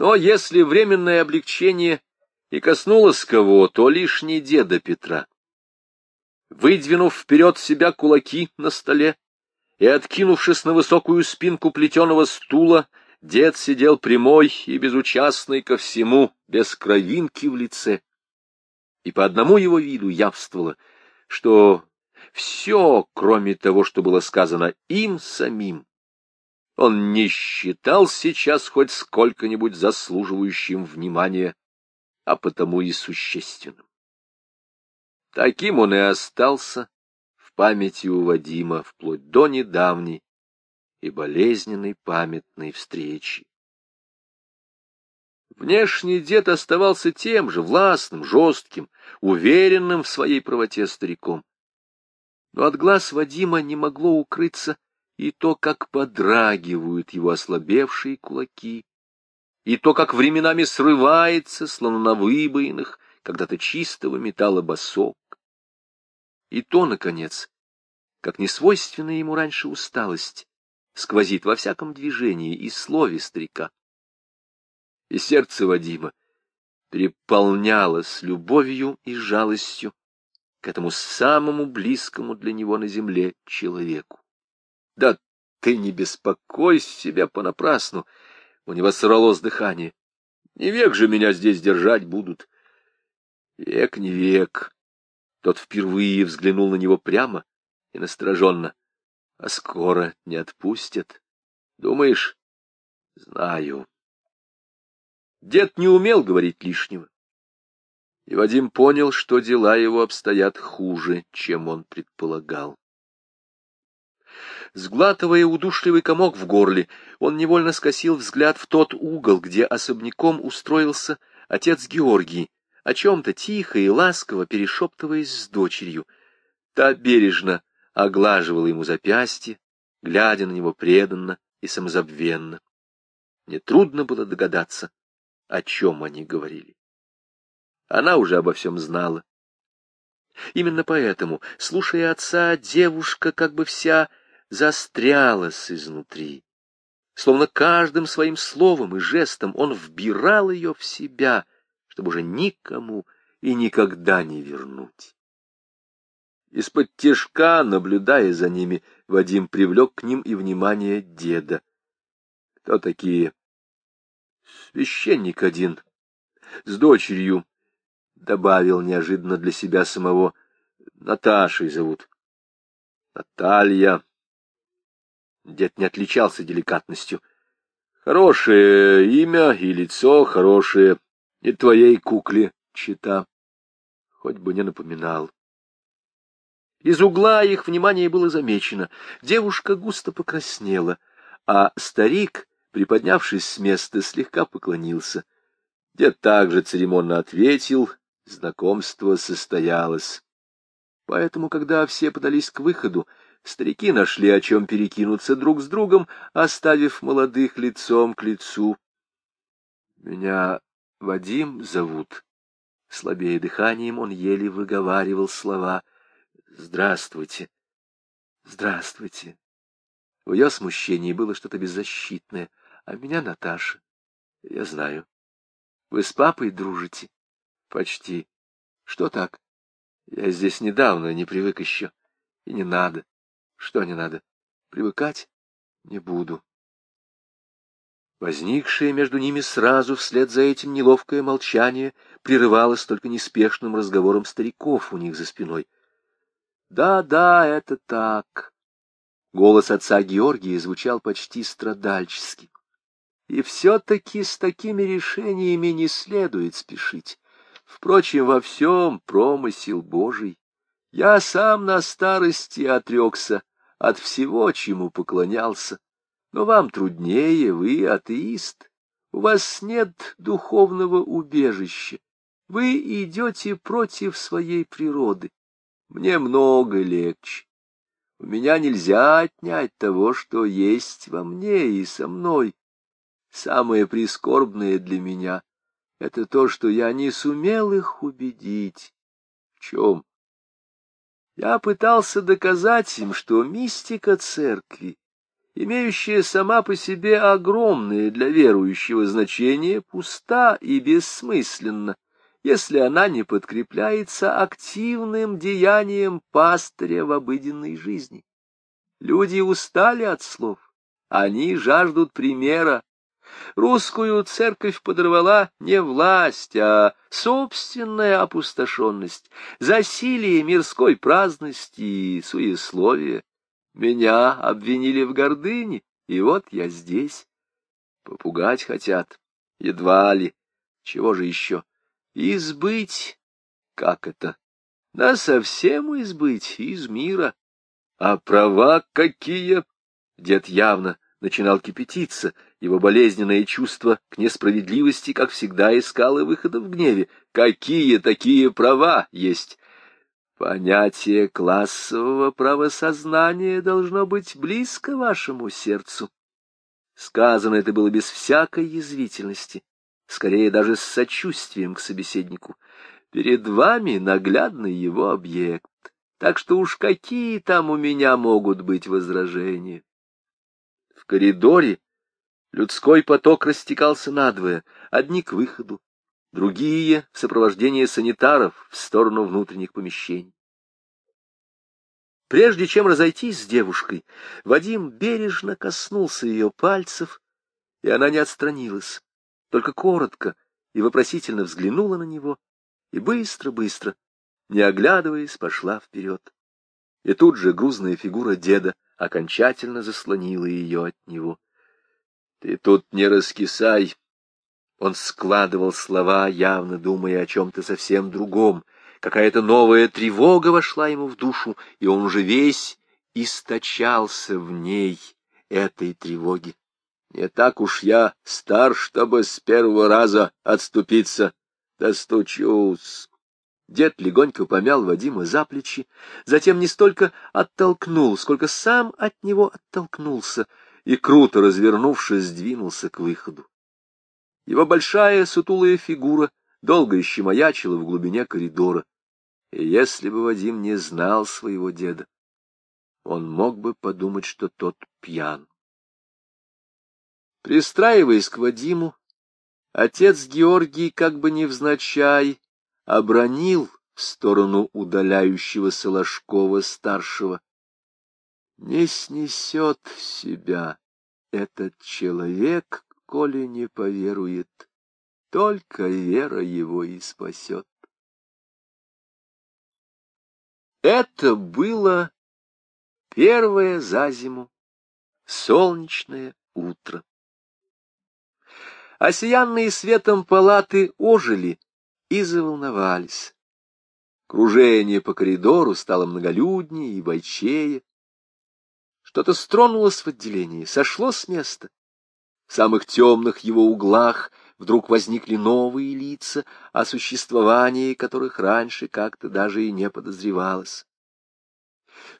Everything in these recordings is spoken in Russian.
Но если временное облегчение и коснулось кого, то лишь не деда Петра. Выдвинув вперед себя кулаки на столе и откинувшись на высокую спинку плетеного стула, дед сидел прямой и безучастный ко всему, без кровинки в лице. И по одному его виду явствовало, что все, кроме того, что было сказано им самим, он не считал сейчас хоть сколько-нибудь заслуживающим внимания, а потому и существенным. Таким он и остался в памяти у Вадима вплоть до недавней и болезненной памятной встречи. Внешний дед оставался тем же властным, жестким, уверенным в своей правоте стариком. Но от глаз Вадима не могло укрыться и то, как подрагивают его ослабевшие кулаки, и то, как временами срывается, словно на выбоинах, когда-то чистого металла босок, и то, наконец, как несвойственная ему раньше усталость, сквозит во всяком движении и слове старика. И сердце Вадима переполнялось любовью и жалостью к этому самому близкому для него на земле человеку. Да ты не беспокойся себя понапрасну. У него сорвалось дыхание. Не век же меня здесь держать будут. Век не век. Тот впервые взглянул на него прямо и настороженно. А скоро не отпустят. Думаешь? Знаю. Дед не умел говорить лишнего. И Вадим понял, что дела его обстоят хуже, чем он предполагал. Сглатывая удушливый комок в горле, он невольно скосил взгляд в тот угол, где особняком устроился отец Георгий, о чем-то тихо и ласково перешептываясь с дочерью. Та бережно оглаживала ему запястье, глядя на него преданно и самозабвенно. Нетрудно было догадаться, о чем они говорили. Она уже обо всем знала. Именно поэтому, слушая отца, девушка как бы вся застрялась изнутри. Словно каждым своим словом и жестом он вбирал ее в себя, чтобы уже никому и никогда не вернуть. Из-под тяжка, наблюдая за ними, Вадим привлек к ним и внимание деда. Кто такие? Священник один, с дочерью, добавил неожиданно для себя самого. Наташей зовут. Наталья. Дед не отличался деликатностью. Хорошее имя и лицо хорошее. И твоей кукле чита. Хоть бы не напоминал. Из угла их внимание было замечено. Девушка густо покраснела, а старик, приподнявшись с места, слегка поклонился. Дед также церемонно ответил, знакомство состоялось. Поэтому, когда все подались к выходу, Старики нашли о чем перекинуться друг с другом, оставив молодых лицом к лицу. Меня Вадим зовут. Слабее дыханием он еле выговаривал слова. Здравствуйте. Здравствуйте. В ее смущении было что-то беззащитное, а меня Наташа. Я знаю. Вы с папой дружите? Почти. Что так? Я здесь недавно, не привык еще. И не надо. Что не надо? Привыкать? Не буду. Возникшее между ними сразу вслед за этим неловкое молчание прерывалось только неспешным разговором стариков у них за спиной. «Да, да, это так». Голос отца Георгия звучал почти страдальчески. И все-таки с такими решениями не следует спешить. Впрочем, во всем промысел Божий. Я сам на старости отрекся от всего, чему поклонялся. Но вам труднее, вы атеист. У вас нет духовного убежища. Вы идете против своей природы. Мне много легче. У меня нельзя отнять того, что есть во мне и со мной. Самое прискорбное для меня — это то, что я не сумел их убедить. В чем? Я пытался доказать им, что мистика церкви имеющая сама по себе огромное для верующего значение, пуста и бессмысленна, если она не подкрепляется активным деянием пастыря в обыденной жизни. Люди устали от слов, они жаждут примера. Русскую церковь подорвала не власть, а собственная опустошенность, засилие мирской праздности и суесловия. Меня обвинили в гордыне, и вот я здесь. Попугать хотят, едва ли. Чего же еще? Избыть? Как это? Да совсем избыть из мира. А права какие? Дед явно начинал кипятиться. Его болезненное чувство к несправедливости, как всегда, искало выхода в гневе. Какие такие права есть? Понятие классового правосознания должно быть близко вашему сердцу. Сказано это было без всякой язвительности, скорее даже с сочувствием к собеседнику. Перед вами наглядный его объект, так что уж какие там у меня могут быть возражения. В коридоре людской поток растекался надвое, одни к выходу, другие в сопровождении санитаров в сторону внутренних помещений. Прежде чем разойтись с девушкой, Вадим бережно коснулся ее пальцев, и она не отстранилась, только коротко и вопросительно взглянула на него, и быстро-быстро, не оглядываясь, пошла вперед. И тут же грузная фигура деда окончательно заслонила ее от него. — Ты тут не раскисай, он складывал слова, явно думая о чем-то совсем другом. Какая-то новая тревога вошла ему в душу, и он уже весь источался в ней этой тревоги. Не так уж я стар, чтобы с первого раза отступиться. Достучусь. Дед легонько помял Вадима за плечи, затем не столько оттолкнул, сколько сам от него оттолкнулся и, круто развернувшись, двинулся к выходу. Его большая сутулая фигура долго еще маячила в глубине коридора. И если бы Вадим не знал своего деда, он мог бы подумать, что тот пьян. Пристраиваясь к Вадиму, отец Георгий, как бы невзначай, обронил в сторону удаляющегося Ложкова-старшего. Не снесет себя этот человек коли не поверует, только вера его и спасет. Это было первое за зиму солнечное утро. Осиянные светом палаты ожили и заволновались. Кружение по коридору стало многолюднее и бойчее. Что-то стронулось в отделении, сошло с места. В самых темных его углах вдруг возникли новые лица, о существовании которых раньше как-то даже и не подозревалось.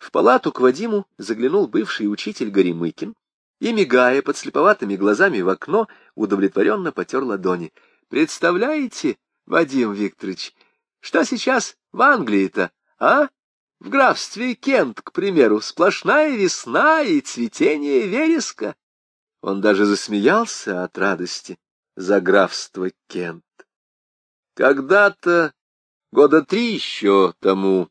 В палату к Вадиму заглянул бывший учитель Горемыкин и, мигая подслеповатыми глазами в окно, удовлетворенно потер ладони. «Представляете, Вадим Викторович, что сейчас в Англии-то, а? В графстве Кент, к примеру, сплошная весна и цветение вереска. Он даже засмеялся от радости за графство Кент. Когда-то, года три еще тому,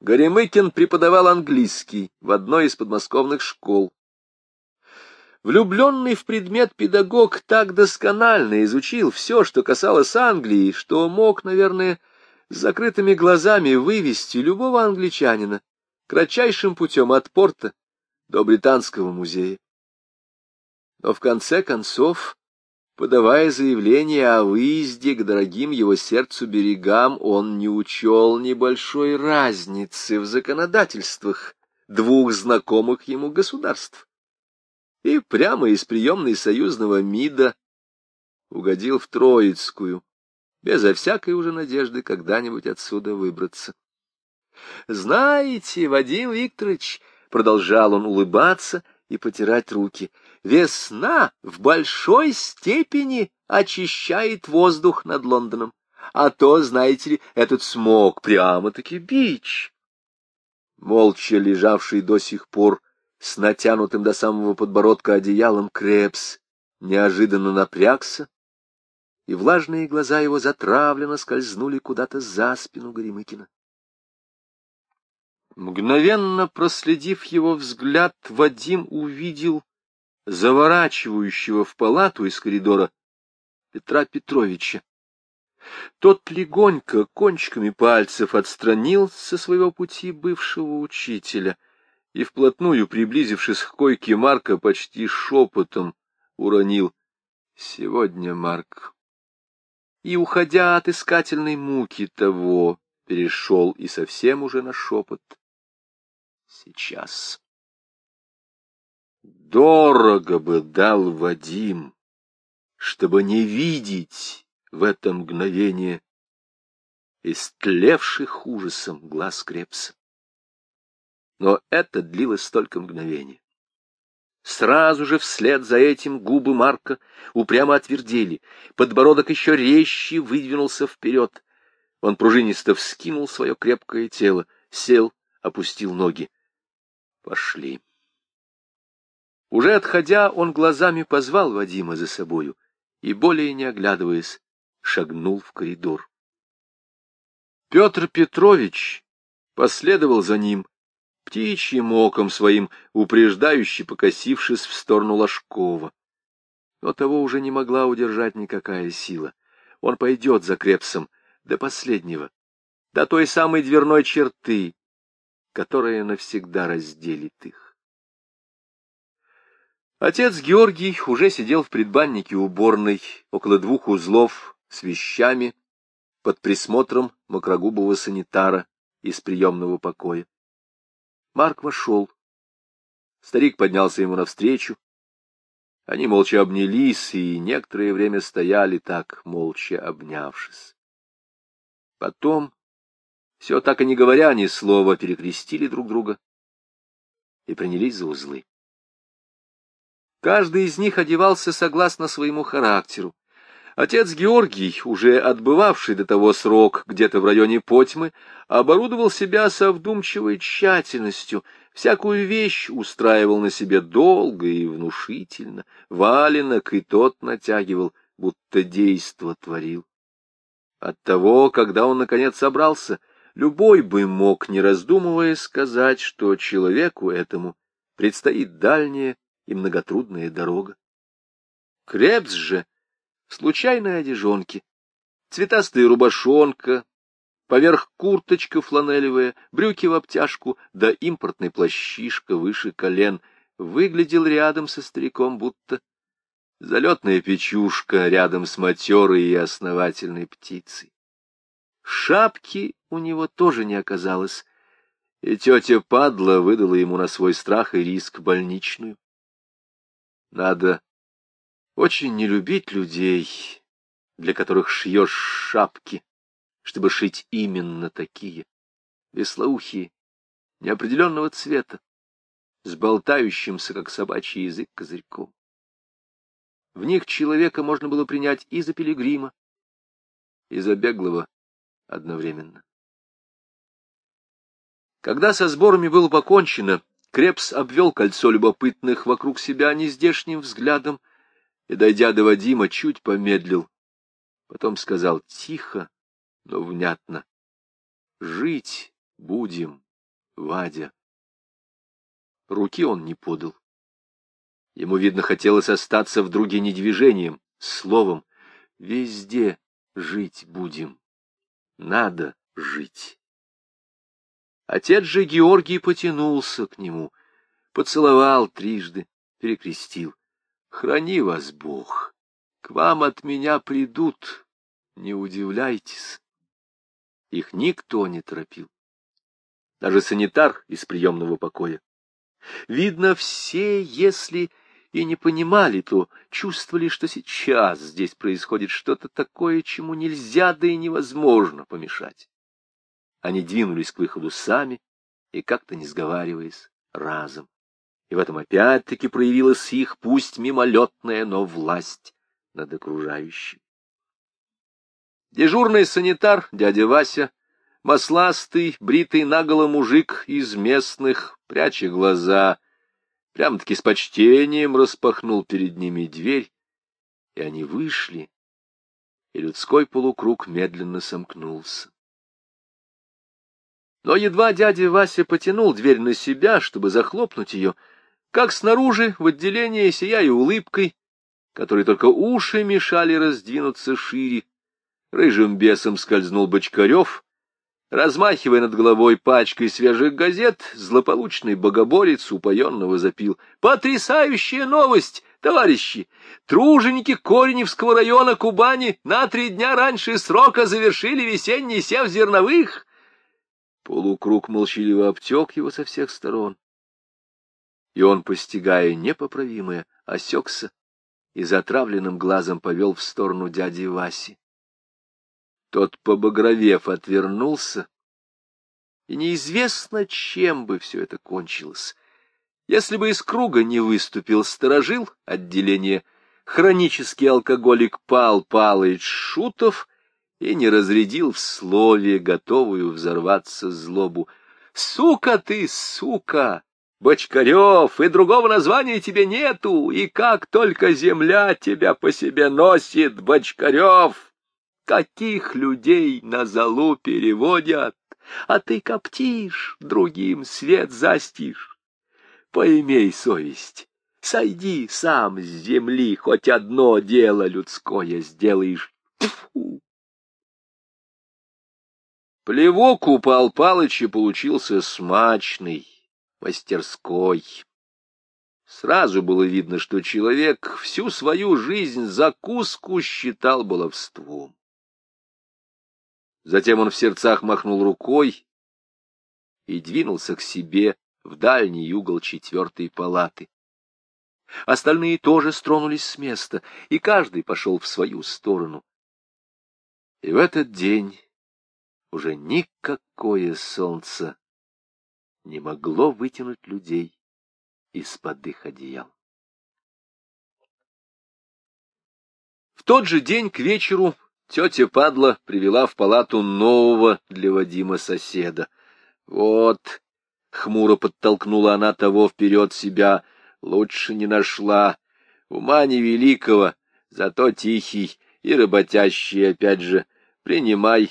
Горемыкин преподавал английский в одной из подмосковных школ. Влюбленный в предмет педагог так досконально изучил все, что касалось Англии, что мог, наверное, с закрытыми глазами вывести любого англичанина кратчайшим путем от порта до Британского музея. Но в конце концов, подавая заявление о выезде к дорогим его сердцу берегам, он не учел небольшой разницы в законодательствах двух знакомых ему государств. И прямо из приемной союзного МИДа угодил в Троицкую, безо всякой уже надежды когда-нибудь отсюда выбраться. «Знаете, Вадим Викторович», — продолжал он улыбаться и потирать руки, Весна в большой степени очищает воздух над Лондоном. А то, знаете ли, этот смог прямо-таки бич. Молча лежавший до сих пор с натянутым до самого подбородка одеялом Крепс неожиданно напрягся, и влажные глаза его затравленно скользнули куда-то за спину Горемыкина. Мгновенно проследив его взгляд, Вадим увидел заворачивающего в палату из коридора Петра Петровича. Тот легонько кончиками пальцев отстранил со своего пути бывшего учителя и, вплотную приблизившись к койке Марка, почти шепотом уронил «Сегодня, Марк». И, уходя от искательной муки того, перешел и совсем уже на шепот. Сейчас. Дорого бы дал Вадим, чтобы не видеть в это мгновение истлевших ужасом глаз Крепса. Но это длилось только мгновение. Сразу же вслед за этим губы Марка упрямо отвердели, подбородок еще резче выдвинулся вперед. Он пружинисто вскинул свое крепкое тело, сел, опустил ноги. Пошли. Уже отходя, он глазами позвал Вадима за собою и, более не оглядываясь, шагнул в коридор. Петр Петрович последовал за ним, птичьим оком своим, упреждающе покосившись в сторону Ложкова. Но того уже не могла удержать никакая сила. Он пойдет за Крепсом до последнего, до той самой дверной черты, которая навсегда разделит их. Отец Георгий уже сидел в предбаннике уборной, около двух узлов, с вещами, под присмотром макрогубого санитара из приемного покоя. Марк вошел. Старик поднялся ему навстречу. Они молча обнялись и некоторое время стояли так, молча обнявшись. Потом, все так и не говоря ни слова, перекрестили друг друга и принялись за узлы. Каждый из них одевался согласно своему характеру. Отец Георгий, уже отбывавший до того срок где-то в районе Потьмы, оборудовал себя со вдумчивой тщательностью, всякую вещь устраивал на себе долго и внушительно, валенок и тот натягивал, будто действо творил. Оттого, когда он наконец собрался, любой бы мог, не раздумывая, сказать, что человеку этому предстоит дальняя и многотрудная дорога. Крепс же случайной одежонке, цветастая рубашонка, поверх курточка фланелевая, брюки в обтяжку, да импортный плащишка выше колен, выглядел рядом со стариком, будто залетная печушка рядом с матерой и основательной птицей. Шапки у него тоже не оказалось, и тетя Падла выдала ему на свой страх и риск больничную. Надо очень не любить людей, для которых шьешь шапки, чтобы шить именно такие, веслоухие, неопределенного цвета, с болтающимся, как собачий язык, козырьком. В них человека можно было принять и за пилигрима, и за беглого одновременно. Когда со сборами было покончено, Крепс обвел кольцо любопытных вокруг себя нездешним взглядом и, дойдя до Вадима, чуть помедлил. Потом сказал тихо, но внятно. «Жить будем, Вадя». Руки он не подал. Ему, видно, хотелось остаться в друге недвижением, словом. Везде жить будем. Надо жить. Отец же Георгий потянулся к нему, поцеловал трижды, перекрестил. Храни вас Бог, к вам от меня придут, не удивляйтесь. Их никто не торопил. Даже санитар из приемного покоя. Видно, все, если и не понимали, то чувствовали, что сейчас здесь происходит что-то такое, чему нельзя, да и невозможно помешать. Они двинулись к выходу сами и, как-то не сговариваясь, разом. И в этом опять-таки проявилась их, пусть мимолетная, но власть над окружающим. Дежурный санитар, дядя Вася, масластый, бритый наголо мужик из местных, пряча глаза, прямо-таки с почтением распахнул перед ними дверь, и они вышли, и людской полукруг медленно сомкнулся. Но едва дядя Вася потянул дверь на себя, чтобы захлопнуть ее, как снаружи, в отделении, сияя улыбкой, которой только уши мешали раздвинуться шире, рыжим бесом скользнул Бочкарев, размахивая над головой пачкой свежих газет, злополучный богоборец упоенного запил. «Потрясающая новость, товарищи! Труженики Кореневского района Кубани на три дня раньше срока завершили весенний сев зерновых!» Полукруг молчаливо обтек его со всех сторон. И он, постигая непоправимое, осекся и затравленным глазом повел в сторону дяди Васи. Тот, побагровев, отвернулся, и неизвестно, чем бы все это кончилось. Если бы из круга не выступил сторожил отделения, хронический алкоголик Пал Палыч Шутов и не разрядил в слове, готовую взорваться злобу. «Сука ты, сука! Бочкарев, и другого названия тебе нету, и как только земля тебя по себе носит, Бочкарев!» Каких людей на залу переводят, а ты коптишь, другим свет застишь. Поимей совесть, сойди сам с земли, хоть одно дело людское сделаешь. Тьфу! Плевок у Пал Палыча получился смачный, мастерской. Сразу было видно, что человек всю свою жизнь закуску считал баловством. Затем он в сердцах махнул рукой и двинулся к себе в дальний угол четвертой палаты. Остальные тоже стронулись с места, и каждый пошел в свою сторону. И в этот день уже никакое солнце не могло вытянуть людей из-под их одеял. В тот же день к вечеру Тетя Падла привела в палату нового для Вадима соседа. Вот, хмуро подтолкнула она того вперед себя, лучше не нашла. Ума невеликого, зато тихий и работящий, опять же. Принимай.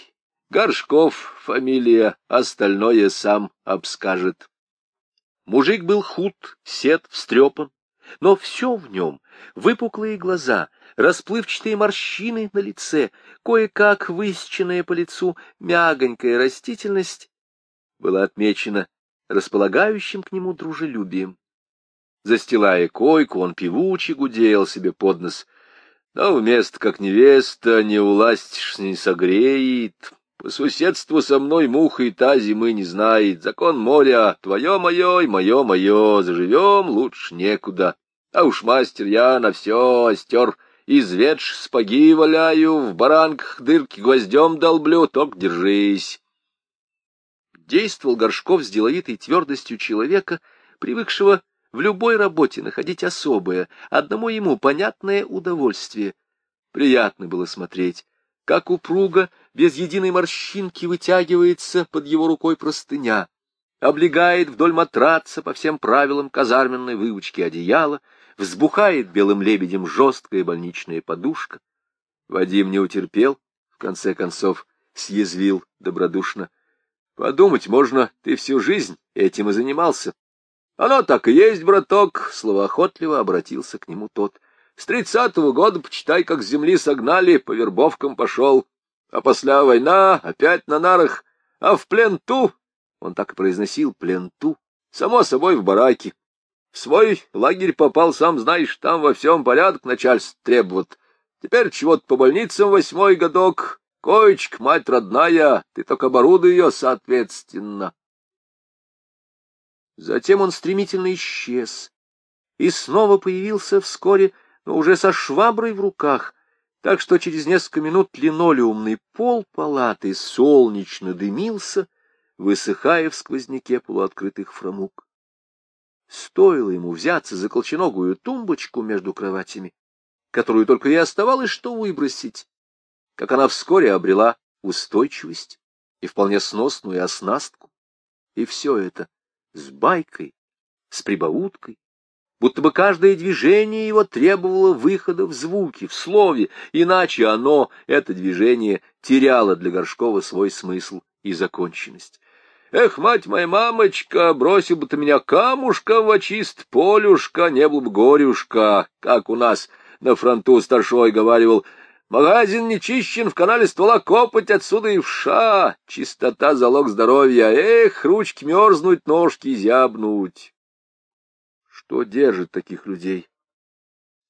Горшков фамилия, остальное сам обскажет. Мужик был худ, сед, встрепан, но все в нем, выпуклые глаза, расплывчатые морщины на лице, кое-как высеченная по лицу мягонькая растительность, была отмечена располагающим к нему дружелюбием. Застилая койку, он певуче гудел себе под нос. Но вместо как невеста не уластишь, не согреет. По соседству со мной муха и та зимы не знает. Закон моря, твое мое и мое мое, заживем лучше некуда. А уж мастер я на все остер Изведшь спаги валяю, в баранках дырки гвоздем долблю, ток держись. Действовал Горшков с деловитой твердостью человека, привыкшего в любой работе находить особое, одному ему понятное удовольствие. Приятно было смотреть, как упруго, без единой морщинки вытягивается под его рукой простыня, облегает вдоль матраца по всем правилам казарменной выучки одеяла, взбухает белым лебедем жесткая больничная подушка. Вадим не утерпел, в конце концов съязвил добродушно. Подумать можно, ты всю жизнь этим и занимался. Оно так и есть, браток, словоохотливо обратился к нему тот. С тридцатого года, почитай, как с земли согнали, по вербовкам пошел. А после война опять на нарах, а в плену, он так и произносил, плену, само собой в бараке. В свой лагерь попал, сам знаешь, там во всем порядок начальство требует. Теперь чего-то по больницам восьмой годок. Коечка, мать родная, ты только оборудуй ее соответственно. Затем он стремительно исчез и снова появился вскоре, но уже со шваброй в руках, так что через несколько минут линолеумный пол палаты солнечно дымился, высыхая в сквозняке полуоткрытых фрамуг. Стоило ему взяться за колченогую тумбочку между кроватями, которую только и оставалось что выбросить, как она вскоре обрела устойчивость и вполне сносную оснастку. И все это с байкой, с прибауткой, будто бы каждое движение его требовало выхода в звуки, в слове, иначе оно, это движение, теряло для Горшкова свой смысл и законченность. Эх, мать моя мамочка, бросил бы ты меня камушка в очист полюшка, не было бы горюшка, как у нас на фронту старшой говаривал, магазин не чищен, в канале ствола копоть, отсюда и вша, чистота — залог здоровья, эх, ручки мерзнуть, ножки зябнуть. Что держит таких людей?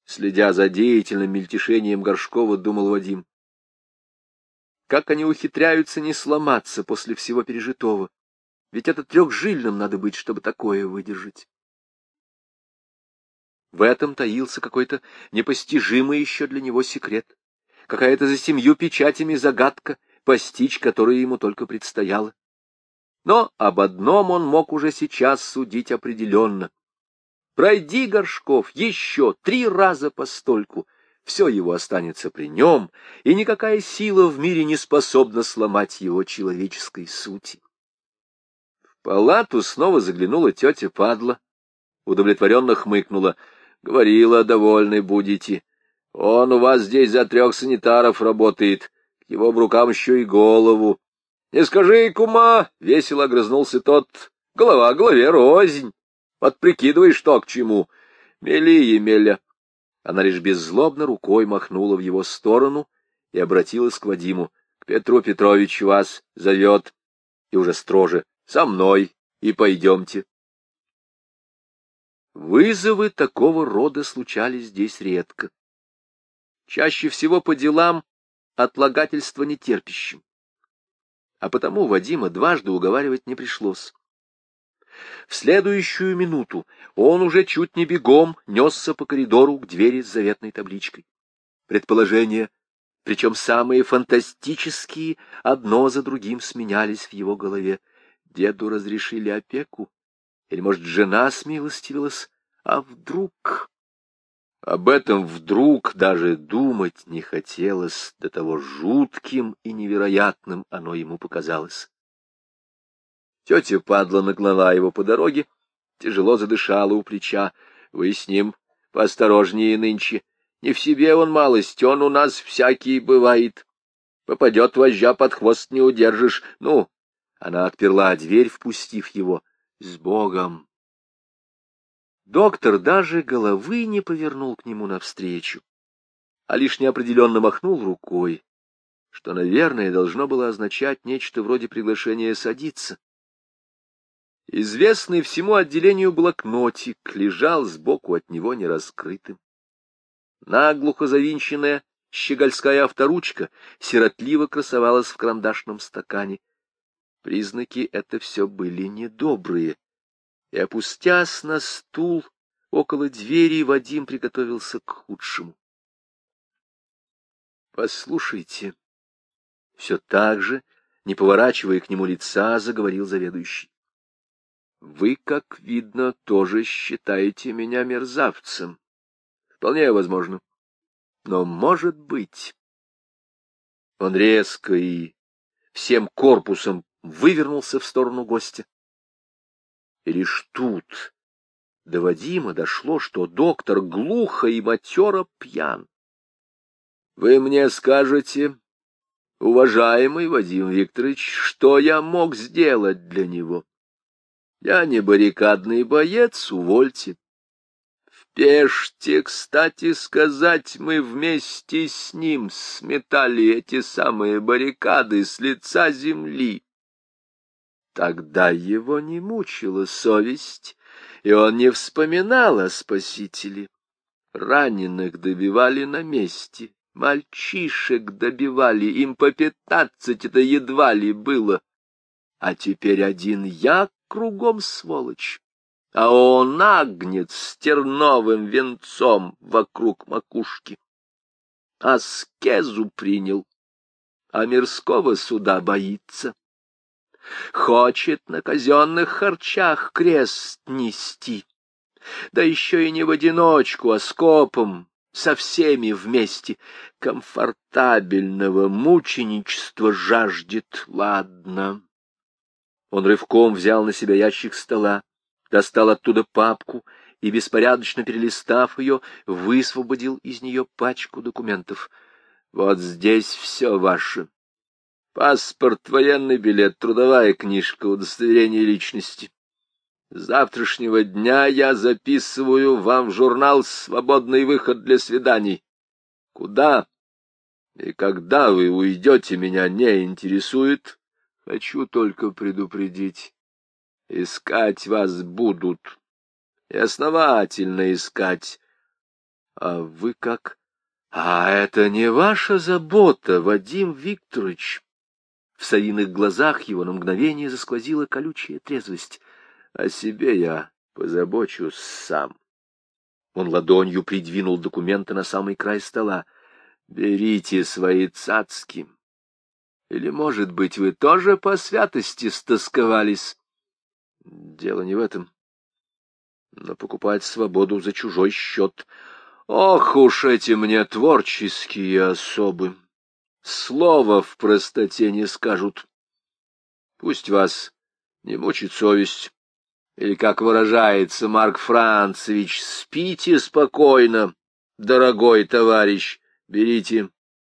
Следя за деятельным мельтешением Горшкова, думал Вадим. Как они ухитряются не сломаться после всего пережитого? Ведь это трехжильным надо быть, чтобы такое выдержать. В этом таился какой-то непостижимый еще для него секрет, какая-то за семью печатями загадка, постичь которую ему только предстояло. Но об одном он мог уже сейчас судить определенно. Пройди, Горшков, еще три раза постольку, все его останется при нем, и никакая сила в мире не способна сломать его человеческой сути палату снова заглянула тетя Падла, удовлетворенно хмыкнула. Говорила, довольны будете. Он у вас здесь за трех санитаров работает, к его в рукам еще и голову. Не скажи, кума, — весело огрызнулся тот, — голова голове рознь. Вот прикидывай, что к чему. Мели, Емеля. Она лишь беззлобно рукой махнула в его сторону и обратилась к Вадиму. — К Петру Петровичу вас зовет. И уже строже. Со мной и пойдемте. Вызовы такого рода случались здесь редко. Чаще всего по делам отлагательства нетерпящим. А потому Вадима дважды уговаривать не пришлось. В следующую минуту он уже чуть не бегом несся по коридору к двери с заветной табличкой. Предположения, причем самые фантастические, одно за другим сменялись в его голове. Деду разрешили опеку? Или, может, жена смилостивилась? А вдруг... Об этом вдруг даже думать не хотелось, до того жутким и невероятным оно ему показалось. Тетя падла наклала его по дороге, тяжело задышала у плеча. Вы с ним поосторожнее нынче. Не в себе он малость, он у нас всякий бывает. Попадет вожжа под хвост не удержишь. Ну, она отперла дверь, впустив его. С Богом! Доктор даже головы не повернул к нему навстречу, а лишь неопределенно махнул рукой, что, наверное, должно было означать нечто вроде приглашения садиться. Известный всему отделению блокнотик лежал сбоку от него нераскрытым. Наглухо завинченная щегольская авторучка сиротливо красовалась в карандашном стакане. Признаки это все были недобрые, и, опустясь на стул около двери, Вадим приготовился к худшему. «Послушайте», — все так же, не поворачивая к нему лица, заговорил заведующий. «Вы, как видно, тоже считаете меня мерзавцем. Вполне возможно. Но, может быть...» Он резко и всем корпусом вывернулся в сторону гостя. И лишь тут до Вадима дошло, что доктор глухо и матеро пьян. Вы мне скажете, уважаемый Вадим Викторович, что я мог сделать для него? Я не баррикадный боец, увольте. Пеште, кстати сказать, мы вместе с ним сметали эти самые баррикады с лица земли. Тогда его не мучила совесть, и он не вспоминал о спасителе. Раненых добивали на месте, мальчишек добивали, им по пятнадцать это едва ли было. А теперь один я кругом сволочь, а он агнец с терновым венцом вокруг макушки. Аскезу принял, а мирского суда боится хочет на казенных харчах крест нести. Да еще и не в одиночку, а с копом, со всеми вместе. Комфортабельного мученичества жаждет, ладно. Он рывком взял на себя ящик стола, достал оттуда папку и, беспорядочно перелистав ее, высвободил из нее пачку документов. «Вот здесь все ваше. Паспорт, военный билет, трудовая книжка, удостоверение личности. С завтрашнего дня я записываю вам в журнал «Свободный выход для свиданий». Куда и когда вы уйдете, меня не интересует. Хочу только предупредить. Искать вас будут. И основательно искать. А вы как? А это не ваша забота, Вадим Викторович. В Савиных глазах его на мгновение засквозила колючая трезвость. О себе я позабочусь сам. Он ладонью придвинул документы на самый край стола. Берите свои цацки. Или, может быть, вы тоже по святости стосковались? Дело не в этом. Но покупать свободу за чужой счет. Ох уж эти мне творческие особы! Слова в простоте не скажут. Пусть вас не мучит совесть. Или, как выражается Марк Францевич, спите спокойно, дорогой товарищ. Берите